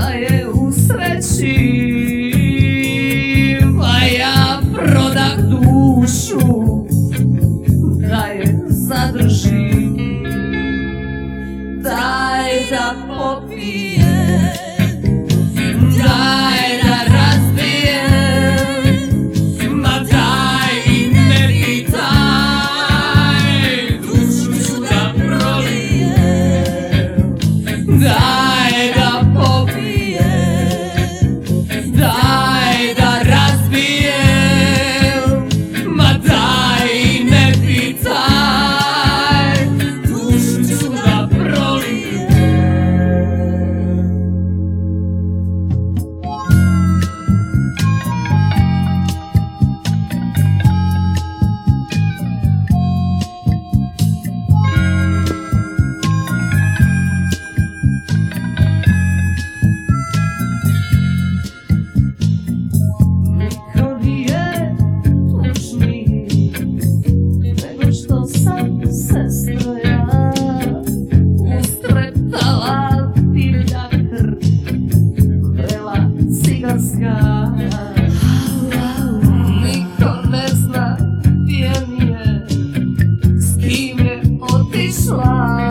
ona je u sreći Pa ja prodah dušu Da je Daj da popijem Love. kim je otišla